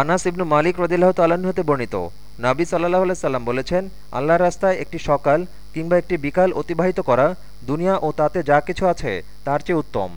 আনাস ইবনু মালিক রদিল্লাহ তাল্লাহ্ন হতে বর্ণিত, নাবি সাল্লাহ সাল্লাম বলেছেন আল্লাহ রাস্তায় একটি সকাল কিংবা একটি বিকাল অতিবাহিত করা দুনিয়া ও তাতে যা কিছু আছে তার চেয়ে উত্তম।